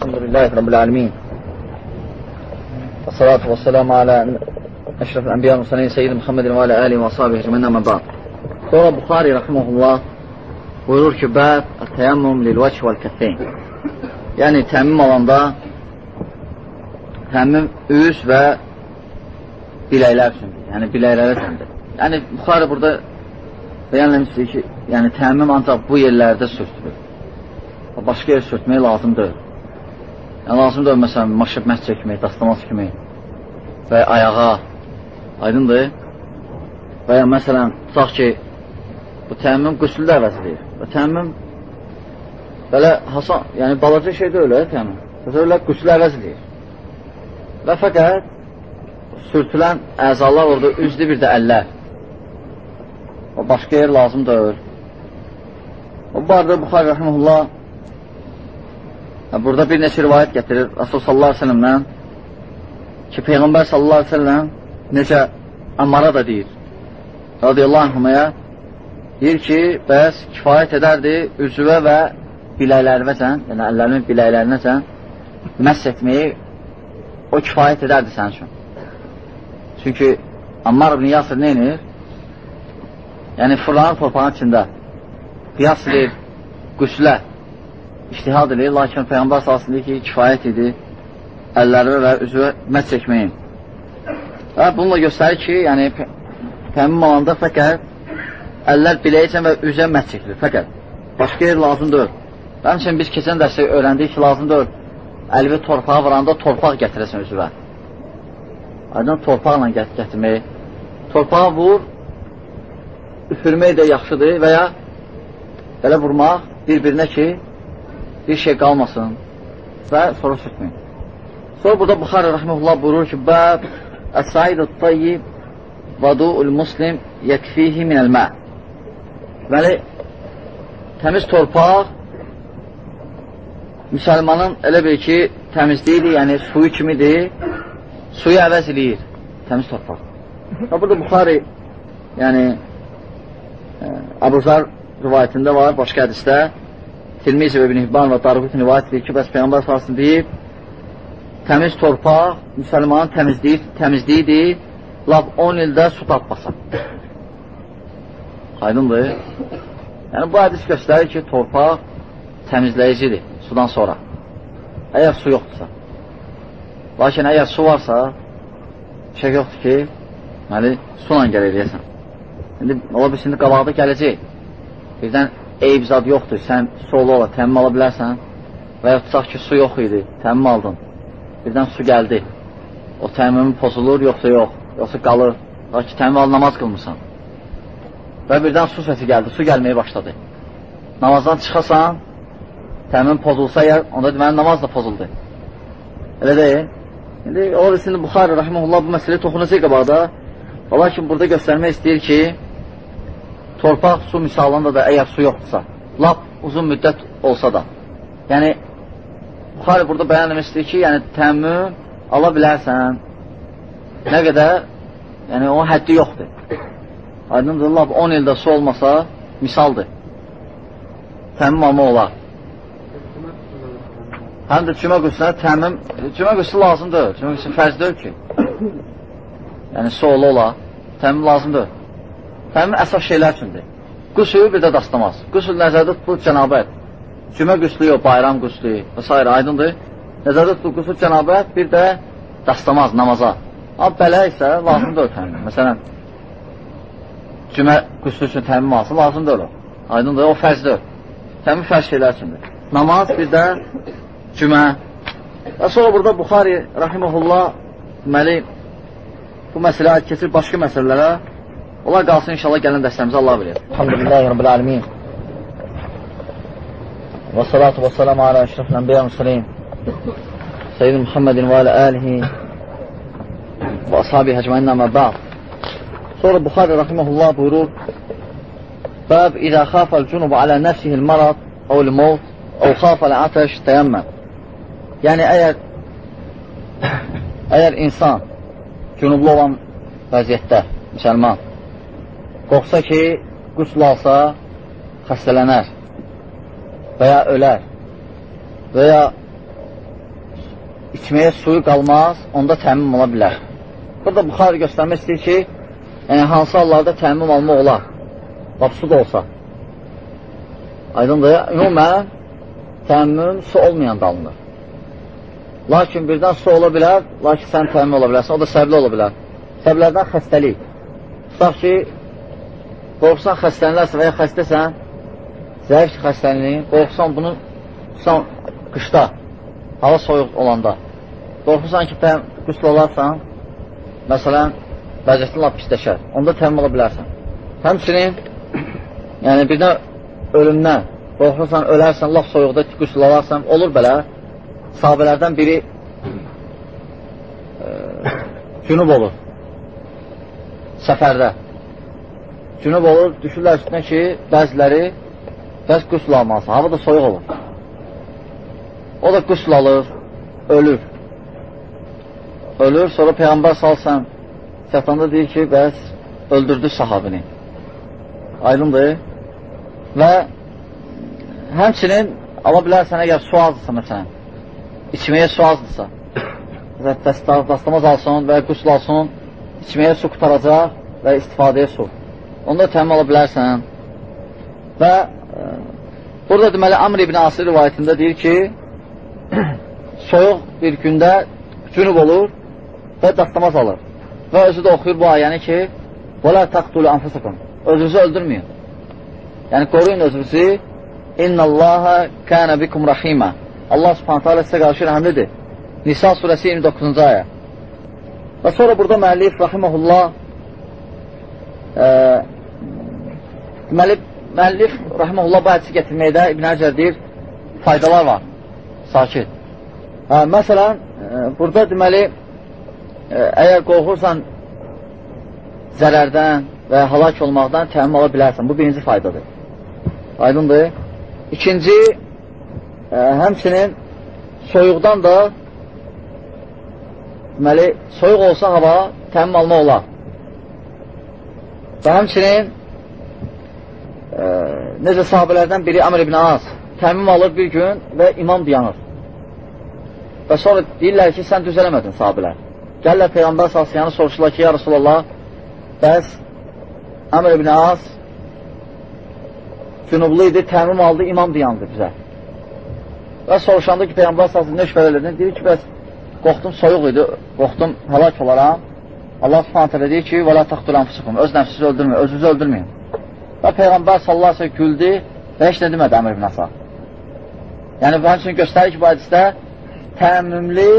الحمد لله رب العالمين والصلاة والسلام على أشرف الأنبياء والمرسلين سيد محمد وعلى آله وأصحابه أجمعين أما بعد Sonra Buxari rahimehullah buyurur ki, bəb təyammum lilvəç vəl kəffeyn. Yəni təmmim alanda təmmim üz və biləklər üçündür. Yəni biləklər üçündür. Yəni Buxari burada bəyan etmişdir ki, yəni təmmim ancaq bu yerlərdə sürtülür. Başqa yer sürtmək lazım deyil. Yəni, lazım deyil, məsələn, maşıb məhz çəkmək, dastamaz kimi və ayağa, aydındır. Və ya məsələn, tutaq ki, bu təmmüm qüsüldə əvəzləyir. Və təmmüm belə hasan, yəni balaca şey deyil, təmmüm. Təsəvvürlər qüsüldə əvəzləyir. Və fəqət sürtülən əzalar orada üzdü bir də əllər. O başqa yer lazım deyil. O barədə Buxar Rəhməlullah burada bir neçə rivayət gətirir Rasul sallallahu aleyhi ve sellemdən ki, Peyğəmbər sallallahu aleyhi ve sellem necə Ammara da deyir radiyallahu anhümaya deyir ki, bəs kifayət edərdi üzvə və biləklərinəcən, yəni əllərinin biləklərinəcən məhs etməyi o kifayət edərdi sənin üçün. Çünki Ammar ibn Yasir neynir? Yəni fırlanır torpağın içində. Qiyas edir, qüslə, iştihad edir, lakin Peyğəmbər salsın ki, kifayət edir əlləri və üzvə məhz çəkməyin. Və bununla göstərir ki, yəni təmin alanda fəqət əllər biləyəcən və üzə məhz çəkilir, fəqət. Başqa yer lazım deyil. Həmçinin biz keçən dərsə öyrəndik ki, lazım deyil. Əlvi torpağa vuranda torpaq gətirəsən üzvə. Aydın torpaqla gət gətirmək. Torpağa vur, üfürmək də yaxşıdır və ya belə vurmaq bir-birinə ki, bir şey qalmasın və sonra sürtməyin. Sonra burada Buxarə rəhməhullah buyurur ki, bəb əs-saidu tayyib vadu'ul muslim yəkfihi minəl-mə. Deməli, təmiz torpaq müsəlmanın elə bir ki, təmizliyidir, yəni suyu kimidir, suyu əvəz eləyir, təmiz torpaq. Və burada Buxari, yəni Əbuzar rivayətində var, başqa hədisdə Tirmizi və İbn Hibban və Darqutun rivayət edir ki, bəs Peyğəmbər salsın deyib, təmiz torpaq müsəlmanın təmizliyi, təmizliyidir, lab 10 ildə su tapmasa. Aydındır. Yəni, bu hədis göstərir ki, torpaq təmizləyicidir sudan sonra. Əgər su yoxdursa. Lakin əgər su varsa, şey yoxdur ki, məli, su ilə gəlir eləyəsən. İndi ola bilsin, qabaqda gələcək. Birdən eyb zad yoxdur, sən solu ola, təmin ala bilərsən və ya tutaq ki, su yox idi, təmin aldın. Birdən su gəldi. O təmimin pozulur, yoxsa yox, yoxsa qalır. Lakin ki, təmin al, namaz qılmırsan. Və birdən su səsi gəldi, su gəlməyə başladı. Namazdan çıxasan, təmin pozulsa ya, onda deməli namaz da pozuldu. Elə deyil. İndi bilsin, Buxarı, rəhməhullah bu məsələyə toxunacaq qabaqda. Lakin burada göstərmək istəyir ki, torpaq su misalında da əgər su yoxdursa, lap uzun müddət olsa da. Yəni, Buxarı burada bəyan etmək istəyir ki, yəni təmmüm ala bilərsən, nə qədər, yəni o həddi yoxdur. Aydındır, lap 10 ildə su olmasa, misaldır. Təmmüm alma olar. Həm də cümə qüsünə təmmüm, cümə qüsü lazımdır, cümə qüsü fərz deyil ki. Yəni, su ola ola, təmmüm lazımdır. Təmin əsas şeylər üçündür. Qüsül bir də dastamaz. Qüsül nəzərdə tutulur cənabət. Cümə qüslü yox, bayram qüslü və s. aydındır. Nəzərdə tutulur qüsül cənabət, bir də dastamaz, namaza. Amma bələ isə lazımdır təmin. Məsələn, cümə qüslü üçün təmin alsın, lazımdır o. Aydındır, o fərzdir. Təmin fərz şeylər üçündür. Namaz, bir də cümə. Və sonra burada Buxari, rahiməhullah, deməli, bu məsələ keçir başqa məsələlərə. Onlar qalsın inşallah gələn dəstəmizə Allah bilir. Alhamdulillahi Rabbil alemin. Və salatu və salamu alə əşrafil ənbiya müsəlin. Seyyid Muhammedin və alə əlihi və ashabi həcməinnə məbbəq. Sonra Buxari rahiməhullah buyurur Bəb İzə xafəl cunub alə nəfsihil marad əvl mevt əv xafəl atəş təyəmmən. Yəni, əgər əgər insan cünublu olan vəziyyətdə, müsəlman, qorxsa ki, qüsl alsa, xəstələnər və ya ölər və ya içməyə suyu qalmaz, onda təmim ola bilər. Burada Buxarı göstərmək istəyir ki, yəni hansı hallarda təmim almaq olar? Laf su da olsa. Aydındır, ümumən təmmüm su olmayanda alınır. Lakin birdən su ola bilər, lakin sən təmin ola bilərsən, o da səbli ola bilər. Səblərdən xəstəlik. Tutaq ki, qorxsan xəstənilərsə və ya xəstəsən, zəif xəstəliyin, qorxsan bunu tutan qışda, hava soyuq olanda, qorxursan ki, qüsl olarsan, məsələn, vəziyyətin lap pisləşər, onda təmin ola bilərsən. Həmçinin, yəni birdən ölümdən, qorxursan, ölərsən, laf soyuqda qüsl olarsan, olur belə, sahabələrdən biri e, cünub olur səfərdə. Cünub olur, düşürlər üstünə ki, bəziləri bəz qüsl almalısı, hava da soyuq olur. O da qüsl alır, ölür. Ölür, sonra Peyğəmbər salsan, çatanda deyir ki, bəs öldürdü sahabini. Aydındır. Və həmçinin ala bilərsən, əgər su azdırsa, məsələn, içməyə su azdırsa, dastamaz alsın və qüsl alsın, içməyə su qutaracaq və istifadəyə su Onda təmin ala bilərsən. Və e, burada deməli, Amr ibn Asir rivayətində deyir ki, soyuq bir gündə cünub olur və dastamaz alır. Və özü də oxuyur bu ayəni ki, وَلَا تَقْتُلُ أَنْفُسَكُمْ Özünüzü öldürməyin. Yəni, qoruyun özünüzü. اِنَّ اللّٰهَ كَانَ بِكُمْ رَحِيمًا Allah subhanətə alə sizə qarşı rəhəmlidir. Nisa surəsi 29-cu ayə. Və sonra burada müəllif, rahiməhullah, e, deməli, müəllif, rahiməhullah, bu hədisi gətirməkdə İbn Həcər deyir, faydalar var. Sakit. Hə, məsələn, e, burada deməli, e, əgər qorxursan zərərdən və halak olmaqdan təmin ola bilərsən. Bu birinci faydadır. Aydındır. İkinci, ə, həmçinin soyuqdan da deməli, soyuq olsa hava təmin alma olar. Və həmçinin necə sahabələrdən biri Əmr ibn Az təmim alır bir gün və imam dayanır. Və sonra deyirlər ki, sən düz eləmədin sahabələr. Gəllər Peyğəmbər salsiyanı soruşurlar ki, ya Rasulallah, bəs Əmr ibn Az cünublu idi, təmim aldı, imam dayandı bizə. Və soruşanda ki, Peyğəmbər salsın nə şübhəl edin? Deyir ki, bəs qorxdum soyuq idi, qorxdum həlak olaram. Allah subhanətə deyir ki, və la taxtul anfusukum, öz nəfsinizi öldürməyin, özünüzü öldürməyin. Və Peyğəmbər sallallahu aleyhi güldü və heç nə demədi Əmr ibn Asa. Yəni, bu üçün göstərir ki, bu hədisdə təəmmümlü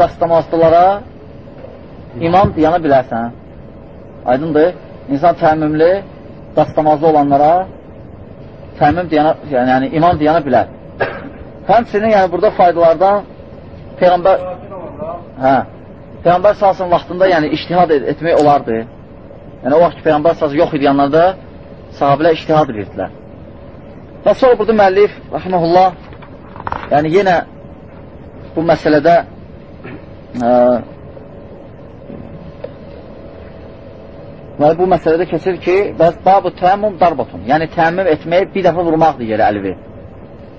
dastamazdılara imam deyana bilərsən. Aydındır. İnsan təəmmümlü dastamazlı olanlara təəmmüm deyana, yəni, yəni imam deyana bilər. Həmçinin yəni burada faydalardan Peyğəmbər hə, Peyğəmbər salsın vaxtında yəni iştihad et etmək olardı. Yəni o vaxt ki, Peyğəmbər salsın yox idi yanlarda sahabələr iştihad edirdilər. Və sonra burada müəllif, rəhməhullah, yəni yenə bu məsələdə ə, və bu məsələdə keçir ki, bəs babu təmmüm darbatun, yəni təmmüm etmək bir dəfə vurmaqdır yerə əlvi.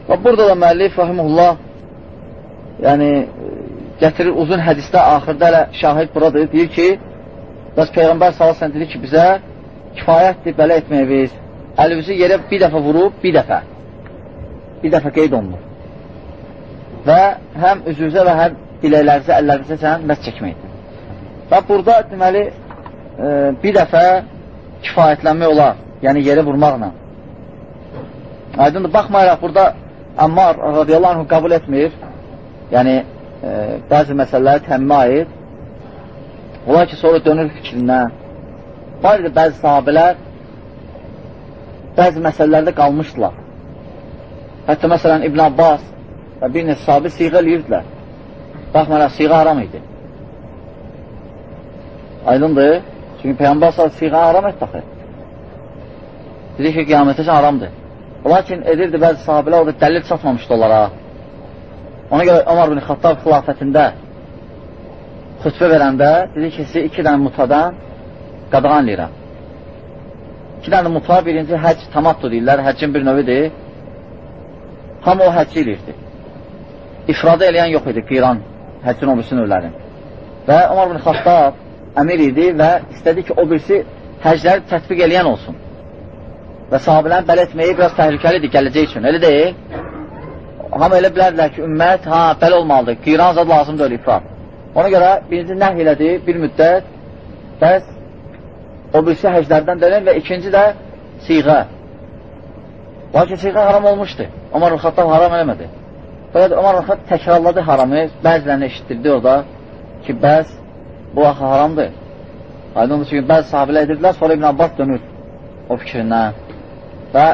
Və burada da müəllif rahimullah yəni gətirir uzun hədisdə axırda elə şahid buradır, deyir ki, bəs Peyğəmbər salasən dedi ki, bizə kifayətdir belə etməyə biz. Əlimizi yerə bir dəfə vurub, bir dəfə. Bir dəfə qeyd olunur. Və həm üzünüzə və həm diləklərinizə, əllərinizə sən məs çəkməkdir. Və burada deməli, e, bir dəfə kifayətlənmək olar, yəni yerə vurmaqla. Aydındır, baxmayaraq burada Əmmar radiyallahu anh qəbul etmir. Yəni, e, bəzi məsələləri təmmə aid. Olar ki, sonra dönür fikrinə. Var idi bəzi sahabələr bəzi məsələlərdə qalmışdılar. Hətta məsələn İbn Abbas və bir neçə sahabi siğə eləyirdilər. Baxmayaraq, siğə haram idi. Aydındır. Çünki Peyğəmbər s.ə.v siğə haram etdi axı. Dedi ki, qiyamətə üçün haramdır. Lakin edirdi bəzi sahabələr, o da dəlil çatmamışdı onlara. Ona görə Ömar bin Xattab xilafətində xütbə verəndə dedi ki, sizi iki dənə mutadan qadağan eləyirəm. İki dənə muta, birinci həcc tamattu deyirlər, həccin bir növüdür. Hamı o həcci eləyirdi. İfradı eləyən yox idi, qiran həccin o birisi növlərin. Və Umar bin Xattab əmir idi və istədi ki, o birisi həcləri tətbiq eləyən olsun. Və sahabilərin belə etməyi biraz təhlükəlidir gələcək üçün, elə deyil? Hamı elə bilərdilər ki, ümmət, ha, belə olmalıdır, qiran zad lazımdır ifrat. Ona görə birinci nəh elədi, bir müddət, bəs o birisi həclərdən dönən və ikinci də siğə. Lakin siğə haram olmuşdu. Umar Rıxattab haram eləmədi. Fakat Ömer Rəxat təkrarladı haramı, bəzilərini eşitdirdi orada ki, bəz bu axı haramdır. Aydındır çünki bəzi sahabilə edirdilər, sonra İbn Abbas dönür o fikrindən və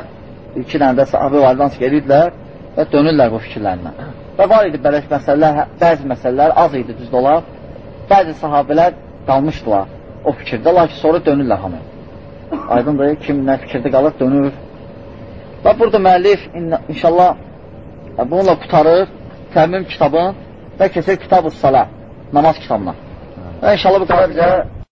iki dənə də sahabi validan edirdilər və dönürlər bu fikirlərindən. Və var idi bələk məsələlər, bəzi məsələlər az idi düzdür olar. Bəzi sahabilər qalmışdılar o fikirdə, lakin sonra dönürlər hamı. Aydındır, kim nə fikirdə qalır, dönür. Və burada müəllif inşallah bununla qutarır təmim kitabın və keçir kitab-ı salə, namaz kitabına. Və inşallah bu qədər bizə